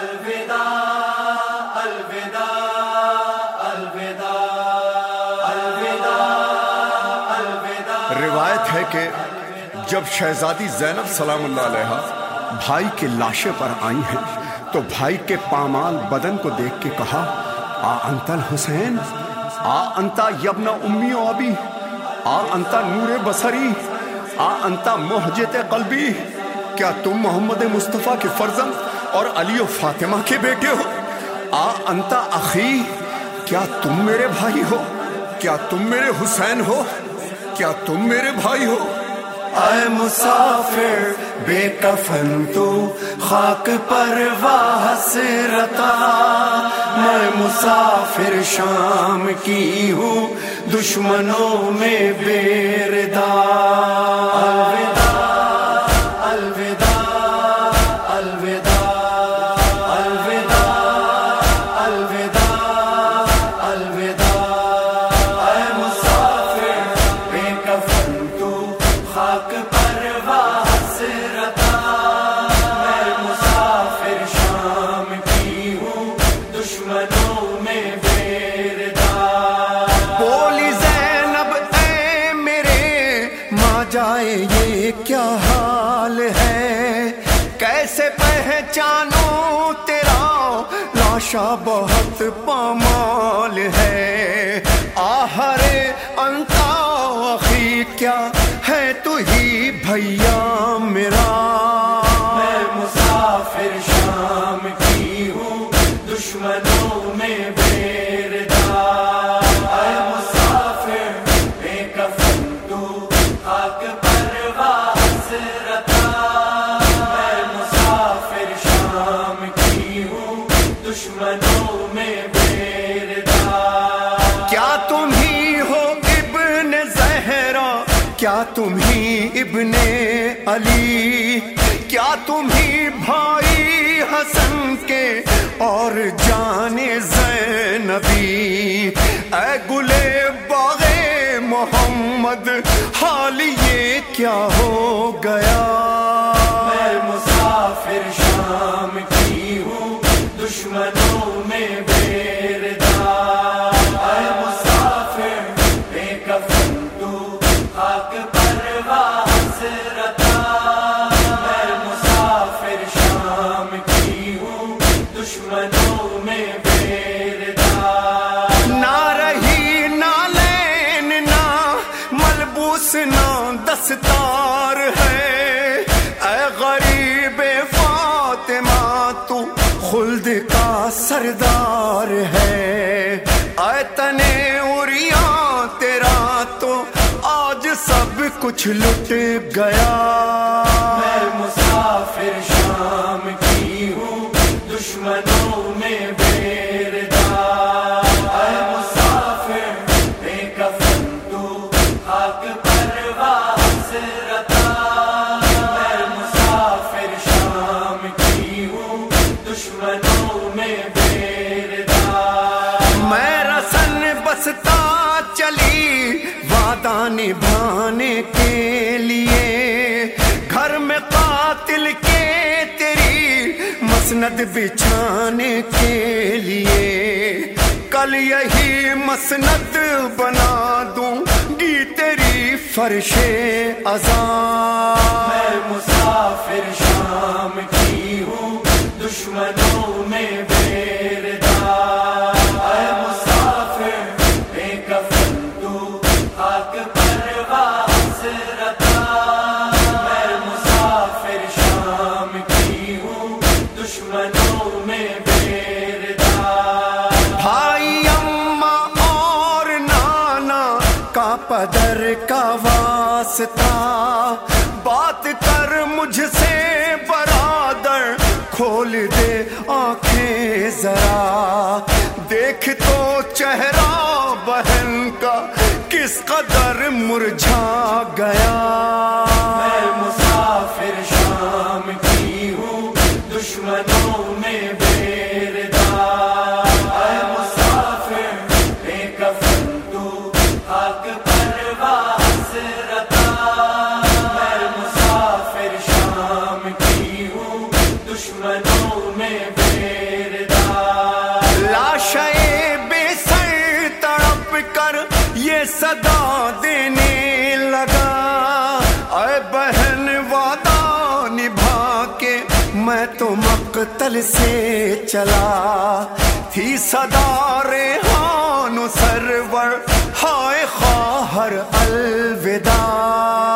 الوداع الوداع الوداع الوداع الوداع. روایت ہے کہ جب شہزادی زینب سلام اللہ علیہ بھائی کے لاشے پر آئی ہیں، تو بھائی کے پامال بدن کو دیکھ کے کہا، آ انتل حسین آ انتا یبن امی و ابی، آ انتا نور بصری، آ انتا محجت قلبی، کیا تم محمد مصطفیٰ کے فرزند؟ اور علی و فاطمہ کے بیٹے ہو۔ آ، انتا، اخی، کیا تم میرے بھائی ہو؟ کیا تم میرے حسین ہو؟ کیا تم میرے بھائی ہو؟ اے مسافر، بے کفن تو خاک پر حسرتا۔ میں مسافر شام کی ہوں، دشمنوں میں بیردا الوداع۔ خاک پر حسرتا میں مسافر شام کی ہوں، دشمنوں میں بیردا بولی زینب، اے میرے، ماں جائے، یہ کیا حال ہے؟ کیسے پہچانو تیرا؟ لاشا بہت پامال ہے۔ آہر انتا اخی کیا بھیا میرا میں مسافر شام کی ہوں دشمنوں کیا تم ہی ابن علی؟ کیا تم ہی بھائی حسن کے اور جان زینبی؟ اے گلے باغ محمد، حال یہ کیا ہو گیا؟ میں مسافر شام کی ہوں، دشمنوں میں بیردا دستار ہے۔ اے غریب فاطمہ، تو خلد کا سردار ہے۔ اے تنے اریاں تیرا تو آج سب کچھ لٹ گیا۔ میں نبھانے کے لیے گھر میں قاتل کے تیری مسند بچھانے کے لیے کل یہی مسند بنا دوں گی تیری فرش ازاں میں مسافر شام کی ہوں، دشمنوں میں بیردا واسطہ۔ بات کر مجھ سے برادر، کھول دے آنکھیں ذرا۔ دیکھ تو چہرہ بہن کا کس قدر مرجھا گیا۔ صدا دینے لگا۔ اے بہن وعدہ نبھا کے میں تو مقتل سے چلا۔ تھی صدا ریحان سرور، ہائے خواہر الوداع۔